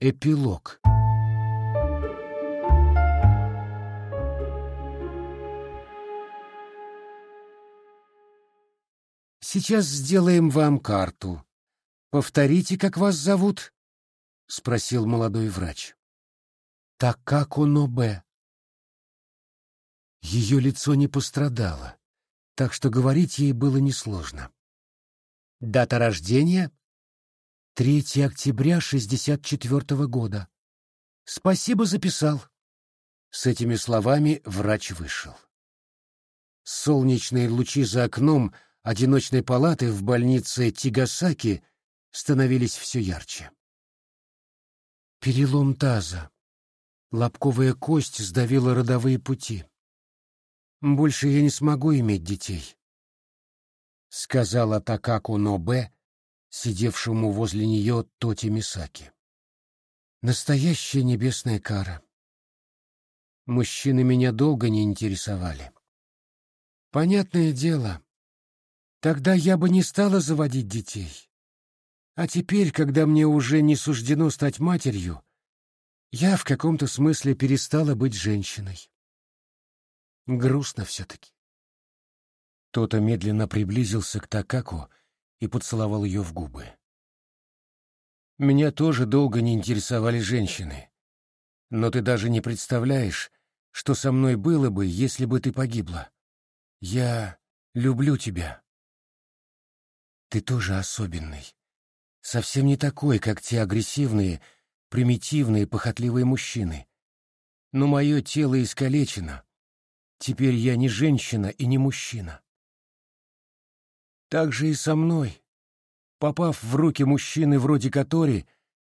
Эпилог Сейчас сделаем вам карту. Повторите, как вас зовут? спросил молодой врач. Такако Нобе. Ее лицо не пострадало, так что говорить ей было несложно. Дата рождения 3 октября 64 -го года. Спасибо, записал. С этими словами врач вышел. Солнечные лучи за окном одиночной палаты в больнице Тигасаки становились все ярче. Перелом таза. Лобковая кость сдавила родовые пути. Больше я не смогу иметь детей, сказала Такаку Нобе, сидевшему возле нее Тоти Мисаки. Настоящая небесная кара. Мужчины меня долго не интересовали. Понятное дело, тогда я бы не стала заводить детей. А теперь, когда мне уже не суждено стать матерью, я в каком-то смысле перестала быть женщиной. Грустно все-таки. Тота медленно приблизился к Такаку и поцеловал ее в губы. Меня тоже долго не интересовали женщины. Но ты даже не представляешь, что со мной было бы, если бы ты погибла. Я люблю тебя. Ты тоже особенный. Совсем не такой, как те агрессивные, примитивные, похотливые мужчины. Но мое тело искалечено. Теперь я не женщина и не мужчина. Так же и со мной. Попав в руки мужчины вроде Катори,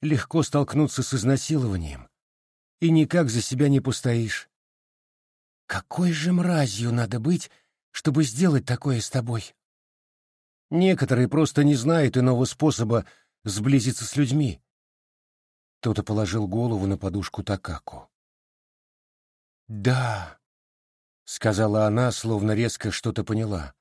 легко столкнуться с изнасилованием. И никак за себя не постоишь. Какой же мразью надо быть, чтобы сделать такое с тобой? Некоторые просто не знают иного способа сблизиться с людьми. Кто-то положил голову на подушку Такаку. «Да», — сказала она, словно резко что-то поняла.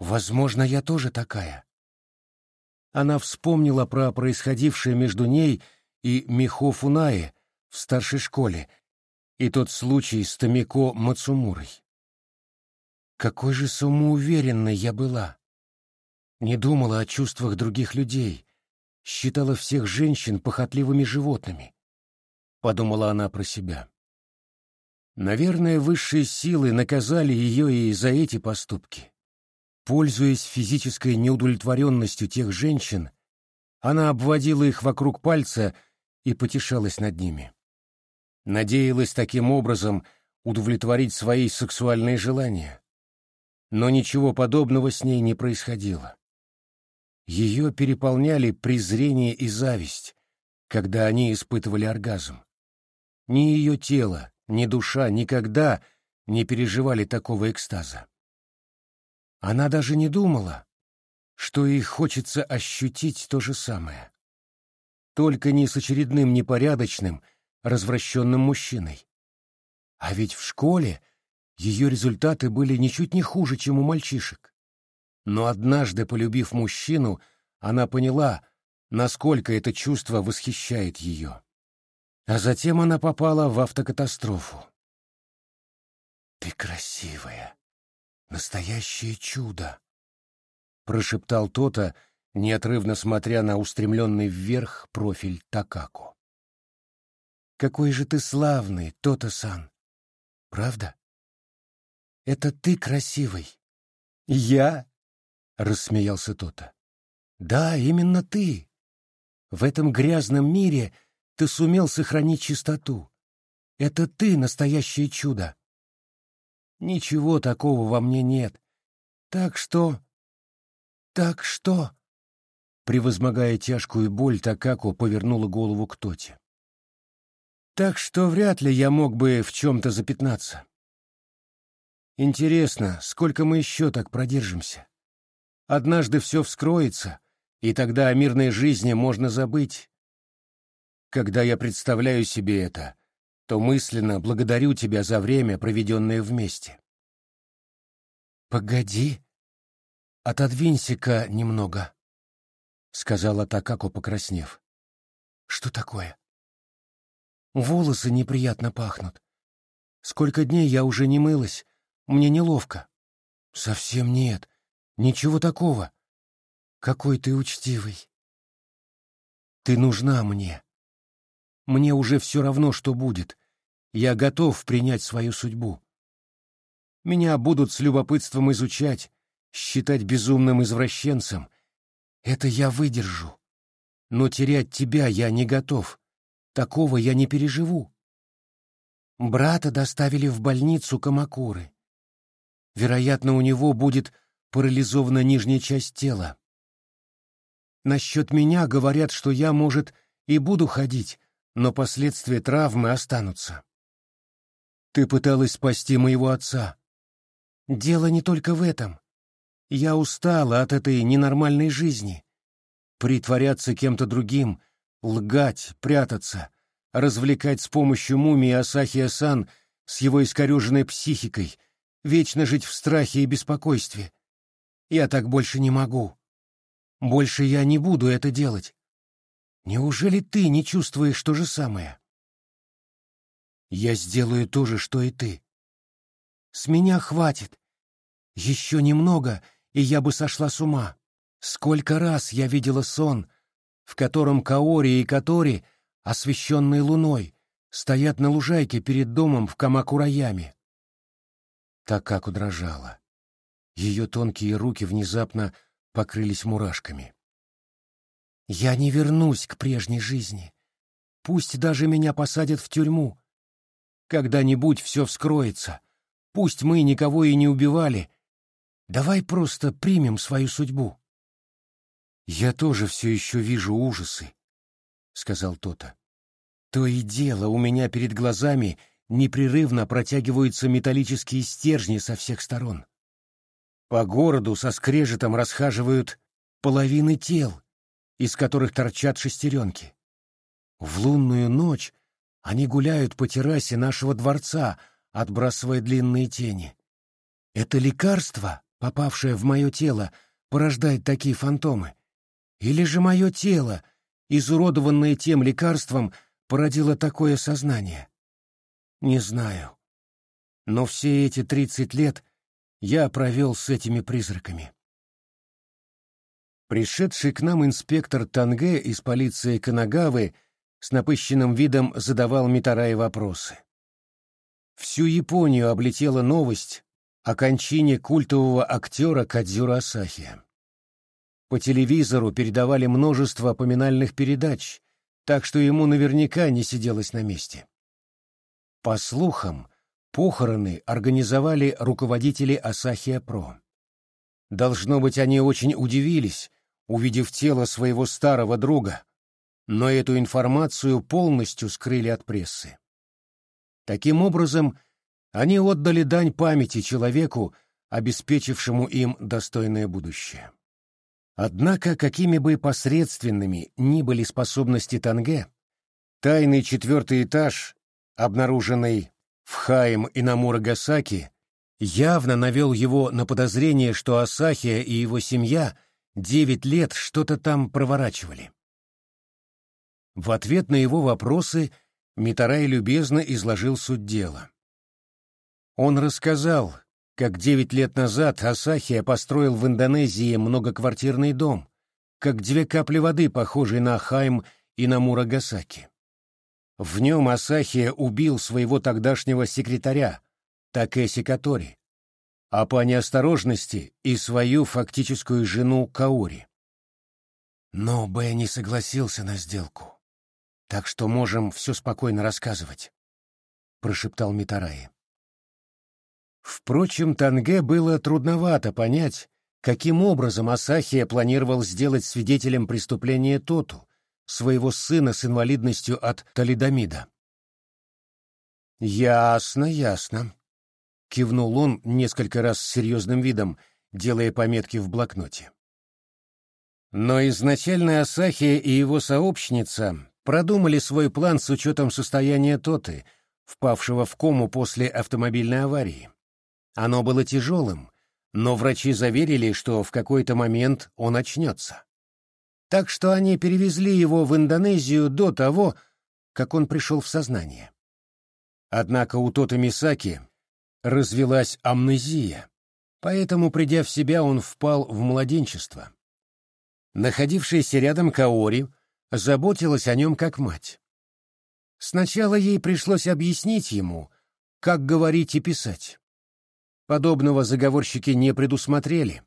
Возможно, я тоже такая. Она вспомнила про происходившее между ней и Михо Фунае в старшей школе и тот случай с Томико Мацумурой. Какой же самоуверенной я была. Не думала о чувствах других людей, считала всех женщин похотливыми животными. Подумала она про себя. Наверное, высшие силы наказали ее и за эти поступки. Пользуясь физической неудовлетворенностью тех женщин, она обводила их вокруг пальца и потешалась над ними. Надеялась таким образом удовлетворить свои сексуальные желания. Но ничего подобного с ней не происходило. Ее переполняли презрение и зависть, когда они испытывали оргазм. Ни ее тело, ни душа никогда не переживали такого экстаза. Она даже не думала, что ей хочется ощутить то же самое. Только не с очередным непорядочным, развращенным мужчиной. А ведь в школе ее результаты были ничуть не хуже, чем у мальчишек. Но однажды, полюбив мужчину, она поняла, насколько это чувство восхищает ее. А затем она попала в автокатастрофу. «Ты красивая», Настоящее чудо! Прошептал Тота, неотрывно смотря на устремленный вверх профиль Такаку. Какой же ты славный, Тота-сан! Правда? Это ты красивый. Я? Рассмеялся Тота. Да, именно ты. В этом грязном мире ты сумел сохранить чистоту. Это ты настоящее чудо. Ничего такого во мне нет. Так что... Так что... Превозмогая тяжкую боль, Такаку повернула голову к Тоте. Так что вряд ли я мог бы в чем-то запятнаться. Интересно, сколько мы еще так продержимся? Однажды все вскроется, и тогда о мирной жизни можно забыть. Когда я представляю себе это, то мысленно благодарю тебя за время, проведенное вместе. «Погоди, отодвинься-ка немного», — сказала Такако, покраснев. «Что такое?» Волосы неприятно пахнут. Сколько дней я уже не мылась. Мне неловко. Совсем нет. Ничего такого. Какой ты учтивый. Ты нужна мне. Мне уже все равно, что будет. Я готов принять свою судьбу. Меня будут с любопытством изучать, считать безумным извращенцем. Это я выдержу. Но терять тебя я не готов. Такого я не переживу. Брата доставили в больницу Камакуры. Вероятно, у него будет парализована нижняя часть тела. Насчет меня говорят, что я, может, и буду ходить, но последствия травмы останутся. Ты пыталась спасти моего отца. Дело не только в этом. Я устала от этой ненормальной жизни. Притворяться кем-то другим, лгать, прятаться, развлекать с помощью мумии Асахия-сан с его искореженной психикой, вечно жить в страхе и беспокойстве. Я так больше не могу. Больше я не буду это делать. Неужели ты не чувствуешь то же самое? Я сделаю то же, что и ты. С меня хватит. Еще немного, и я бы сошла с ума. Сколько раз я видела сон, в котором Каори и Катори, освещенные луной, стоят на лужайке перед домом в Камакураяме. Так как удрожала. Ее тонкие руки внезапно покрылись мурашками. «Я не вернусь к прежней жизни. Пусть даже меня посадят в тюрьму. Когда-нибудь все вскроется. Пусть мы никого и не убивали, Давай просто примем свою судьбу. Я тоже все еще вижу ужасы, сказал Тота. То и дело у меня перед глазами непрерывно протягиваются металлические стержни со всех сторон. По городу со скрежетом расхаживают половины тел, из которых торчат шестеренки. В лунную ночь они гуляют по террасе нашего дворца, отбрасывая длинные тени. Это лекарство попавшее в мое тело, порождает такие фантомы? Или же мое тело, изуродованное тем лекарством, породило такое сознание? Не знаю. Но все эти тридцать лет я провел с этими призраками. Пришедший к нам инспектор Танге из полиции Канагавы с напыщенным видом задавал Митарае вопросы. Всю Японию облетела новость о кончине культового актера Кадзюра Асахи. По телевизору передавали множество поминальных передач, так что ему наверняка не сиделось на месте. По слухам, похороны организовали руководители Асахия Про. Должно быть, они очень удивились, увидев тело своего старого друга, но эту информацию полностью скрыли от прессы. Таким образом, они отдали дань памяти человеку, обеспечившему им достойное будущее. Однако, какими бы посредственными ни были способности Танге, тайный четвертый этаж, обнаруженный в Хаим и Намурагасаки, явно навел его на подозрение, что Асахия и его семья девять лет что-то там проворачивали. В ответ на его вопросы Митарай любезно изложил суть дела. Он рассказал, как девять лет назад Асахия построил в Индонезии многоквартирный дом, как две капли воды, похожие на Хайм и на Мурагасаки. В нем Асахия убил своего тогдашнего секретаря, Такеси Катори, а по неосторожности и свою фактическую жену Каори. Но Б не согласился на сделку, так что можем все спокойно рассказывать, — прошептал Митараи. Впрочем, Танге было трудновато понять, каким образом Асахия планировал сделать свидетелем преступления Тоту, своего сына с инвалидностью от талидомида. «Ясно, ясно», — кивнул он несколько раз с серьезным видом, делая пометки в блокноте. Но изначально Асахия и его сообщница продумали свой план с учетом состояния Тоты, впавшего в кому после автомобильной аварии. Оно было тяжелым, но врачи заверили, что в какой-то момент он очнется. Так что они перевезли его в Индонезию до того, как он пришел в сознание. Однако у Тота Мисаки развелась амнезия, поэтому, придя в себя, он впал в младенчество. Находившаяся рядом Каори заботилась о нем как мать. Сначала ей пришлось объяснить ему, как говорить и писать. Подобного заговорщики не предусмотрели,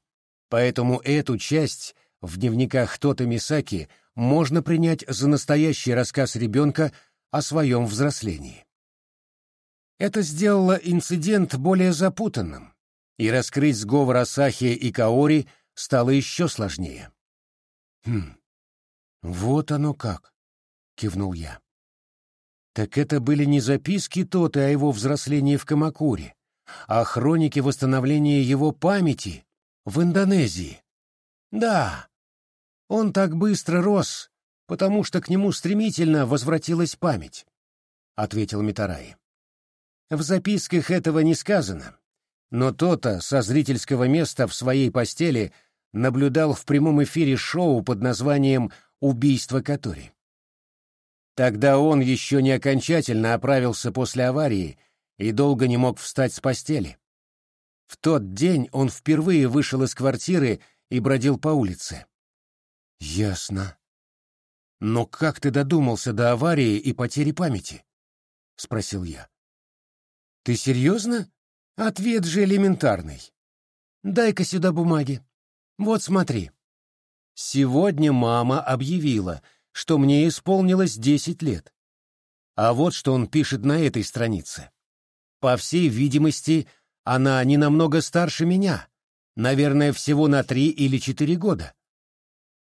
поэтому эту часть в дневниках Тота Мисаки можно принять за настоящий рассказ ребенка о своем взрослении. Это сделало инцидент более запутанным, и раскрыть сговор Асахи и Каори стало еще сложнее. «Хм, вот оно как», — кивнул я. Так это были не записки Тоты о его взрослении в Камакуре, а хроники восстановления его памяти в Индонезии. Да, он так быстро рос, потому что к нему стремительно возвратилась память, — ответил Митараи. В записках этого не сказано, но Тота со зрительского места в своей постели наблюдал в прямом эфире шоу под названием «Убийство Катори». Тогда он еще не окончательно оправился после аварии и долго не мог встать с постели. В тот день он впервые вышел из квартиры и бродил по улице. «Ясно. Но как ты додумался до аварии и потери памяти?» — спросил я. «Ты серьезно? Ответ же элементарный. Дай-ка сюда бумаги. Вот смотри. Сегодня мама объявила, что мне исполнилось десять лет. А вот что он пишет на этой странице. По всей видимости, она не намного старше меня, наверное, всего на три или четыре года.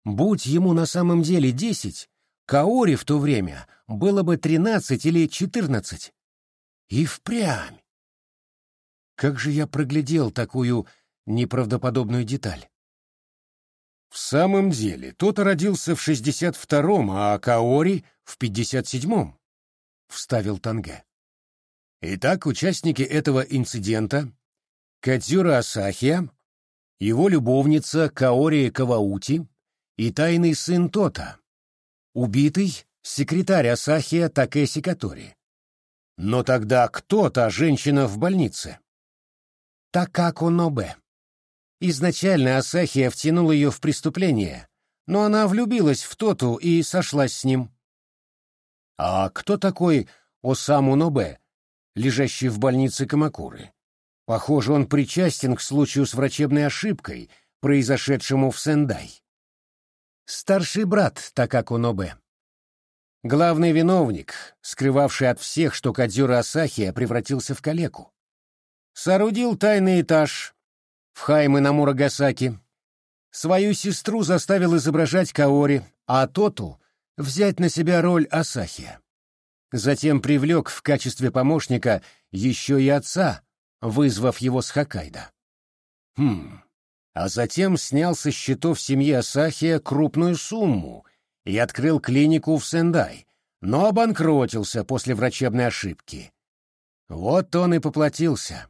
Будь ему на самом деле десять, Каори в то время было бы тринадцать или четырнадцать. И впрямь. Как же я проглядел такую неправдоподобную деталь? В самом деле, тот родился в 62-м, а Каори — в 57-м, — вставил Танге. Итак, участники этого инцидента — Кадзюра Асахия, его любовница Каори Каваути и тайный сын Тота, убитый — секретарь Асахия Такеси Катори. Но тогда кто та женщина в больнице? Такако Нобе. Изначально Асахия втянул ее в преступление, но она влюбилась в Тоту и сошлась с ним. А кто такой Осаму Нобе, лежащий в больнице Камакуры? Похоже, он причастен к случаю с врачебной ошибкой, произошедшему в Сендай. Старший брат Такако Нобе. Главный виновник, скрывавший от всех, что Кадзюра Асахия превратился в калеку. Соорудил тайный этаж, в Хаймы на Мурагасаки. Свою сестру заставил изображать Каори, а Тоту — взять на себя роль Асахия. Затем привлек в качестве помощника еще и отца, вызвав его с Хоккайдо. Хм. А затем снял со счетов семьи Асахия крупную сумму и открыл клинику в Сендай, но обанкротился после врачебной ошибки. Вот он и поплатился.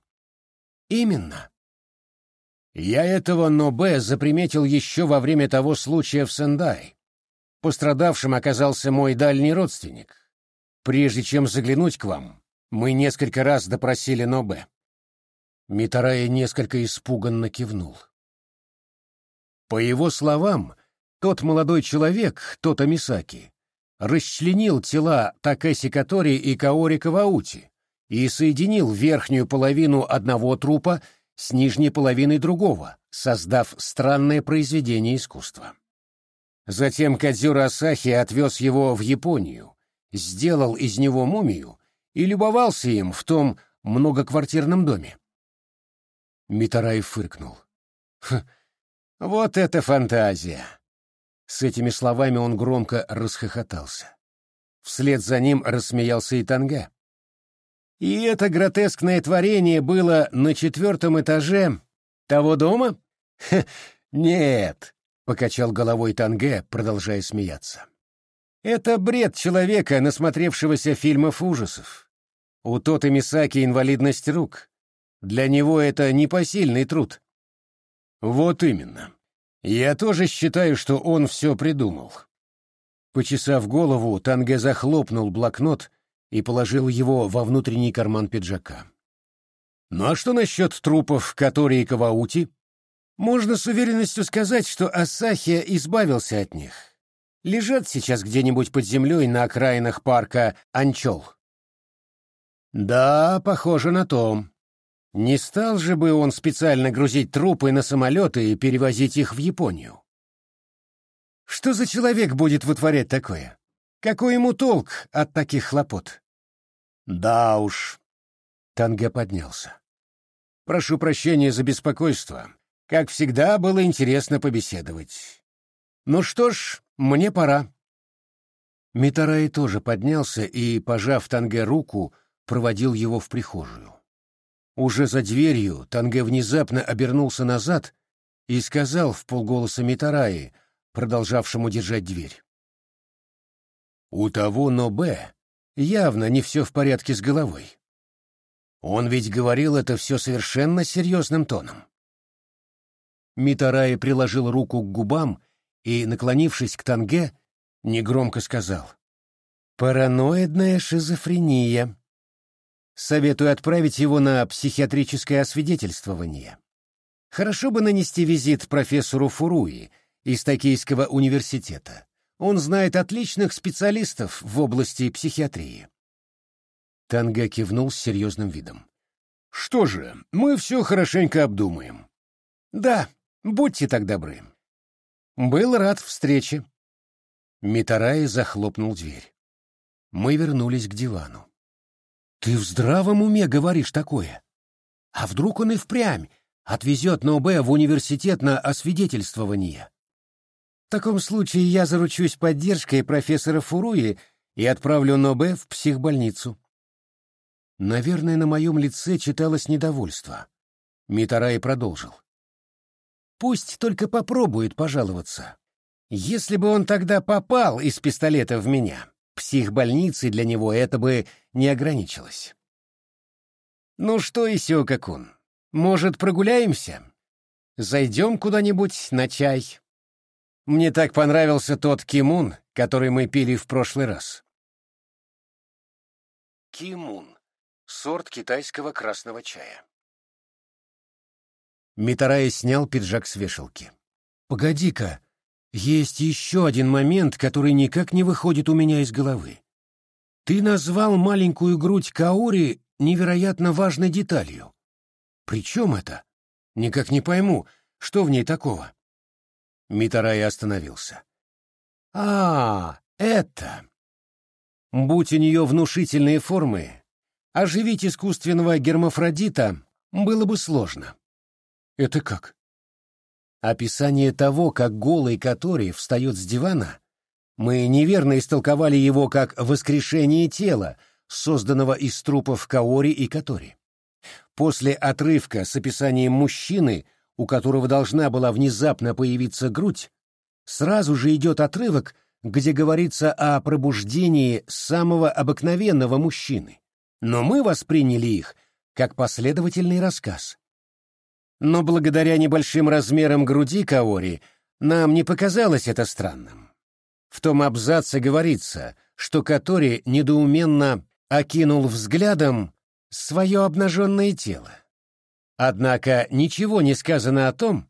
Именно. Я этого Нобе заприметил еще во время того случая в Сендай. Пострадавшим оказался мой дальний родственник. Прежде чем заглянуть к вам, мы несколько раз допросили Нобе. Митарая несколько испуганно кивнул. По его словам, тот молодой человек, тот Амисаки, расчленил тела Такеси Катори и Каори Каваути и соединил верхнюю половину одного трупа с нижней половиной другого, создав странное произведение искусства. Затем Кадзюра Асахи отвез его в Японию, сделал из него мумию и любовался им в том многоквартирном доме. Митарай фыркнул. «Вот это фантазия!» С этими словами он громко расхохотался. Вслед за ним рассмеялся и Танга. И это гротескное творение было на четвертом этаже того дома? Ха, нет, покачал головой Танге, продолжая смеяться. Это бред человека, насмотревшегося фильмов ужасов. У Тота Мисаки инвалидность рук. Для него это непосильный труд. Вот именно. Я тоже считаю, что он все придумал. Почесав голову, Танге захлопнул блокнот и положил его во внутренний карман пиджака. «Ну а что насчет трупов Катори и Каваути?» «Можно с уверенностью сказать, что Асахия избавился от них. Лежат сейчас где-нибудь под землей на окраинах парка Анчол». «Да, похоже на то. Не стал же бы он специально грузить трупы на самолеты и перевозить их в Японию. Что за человек будет вытворять такое? Какой ему толк от таких хлопот? Да уж. Танге поднялся. Прошу прощения за беспокойство. Как всегда, было интересно побеседовать. Ну что ж, мне пора. Митарай тоже поднялся и, пожав Танге руку, проводил его в прихожую. Уже за дверью Танге внезапно обернулся назад и сказал в полголоса Митараи — продолжавшему держать дверь. У того Нобе явно не все в порядке с головой. Он ведь говорил это все совершенно серьезным тоном. Митараи приложил руку к губам и, наклонившись к Танге, негромко сказал. «Параноидная шизофрения. Советую отправить его на психиатрическое освидетельствование. Хорошо бы нанести визит профессору Фуруи, из Токийского университета. Он знает отличных специалистов в области психиатрии. Танга кивнул с серьезным видом. «Что же, мы все хорошенько обдумаем». «Да, будьте так добры». «Был рад встрече». Митарай захлопнул дверь. Мы вернулись к дивану. «Ты в здравом уме говоришь такое? А вдруг он и впрямь отвезет Нобе в университет на освидетельствование?» Таком случае я заручусь поддержкой профессора Фуруи и отправлю Нобе в психбольницу. Наверное, на моем лице читалось недовольство. Митарай продолжил. Пусть только попробует пожаловаться. Если бы он тогда попал из пистолета в меня, психбольницы для него это бы не ограничилось. Ну что, Исио-какун, может, прогуляемся? Зайдем куда-нибудь на чай? Мне так понравился тот кимун, который мы пили в прошлый раз. Кимун — сорт китайского красного чая. Митарай снял пиджак с вешалки. «Погоди-ка, есть еще один момент, который никак не выходит у меня из головы. Ты назвал маленькую грудь Каори невероятно важной деталью. Причем это? Никак не пойму, что в ней такого?» Митарай остановился. «А, это...» Будь у нее внушительные формы, оживить искусственного гермафродита было бы сложно. Это как? Описание того, как голый который встает с дивана, мы неверно истолковали его как воскрешение тела, созданного из трупов Каори и Катори. После отрывка с описанием мужчины у которого должна была внезапно появиться грудь, сразу же идет отрывок, где говорится о пробуждении самого обыкновенного мужчины. Но мы восприняли их как последовательный рассказ. Но благодаря небольшим размерам груди Каори нам не показалось это странным. В том абзаце говорится, что Катори недоуменно окинул взглядом свое обнаженное тело. Однако ничего не сказано о том,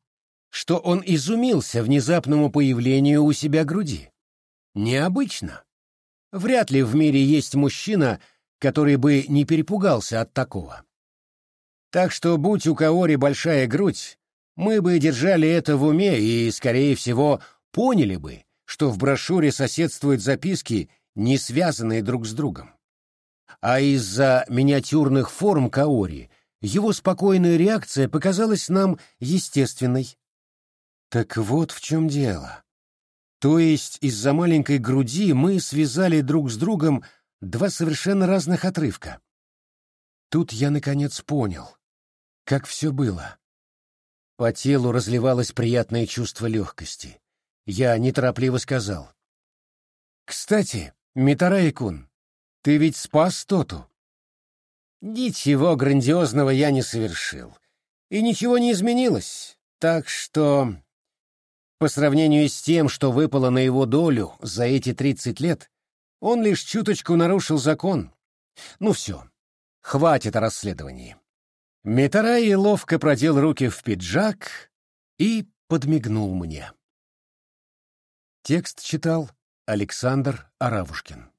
что он изумился внезапному появлению у себя груди. Необычно. Вряд ли в мире есть мужчина, который бы не перепугался от такого. Так что, будь у Каори большая грудь, мы бы держали это в уме и, скорее всего, поняли бы, что в брошюре соседствуют записки, не связанные друг с другом. А из-за миниатюрных форм Каори — его спокойная реакция показалась нам естественной. Так вот в чем дело. То есть из-за маленькой груди мы связали друг с другом два совершенно разных отрывка. Тут я, наконец, понял, как все было. По телу разливалось приятное чувство легкости. Я неторопливо сказал. «Кстати, Митарай-кун, ты ведь спас Тоту?» Ничего грандиозного я не совершил. И ничего не изменилось. Так что... По сравнению с тем, что выпало на его долю за эти тридцать лет, он лишь чуточку нарушил закон. Ну все, хватит о расследовании. Митараи ловко продел руки в пиджак и подмигнул мне. Текст читал Александр Аравушкин.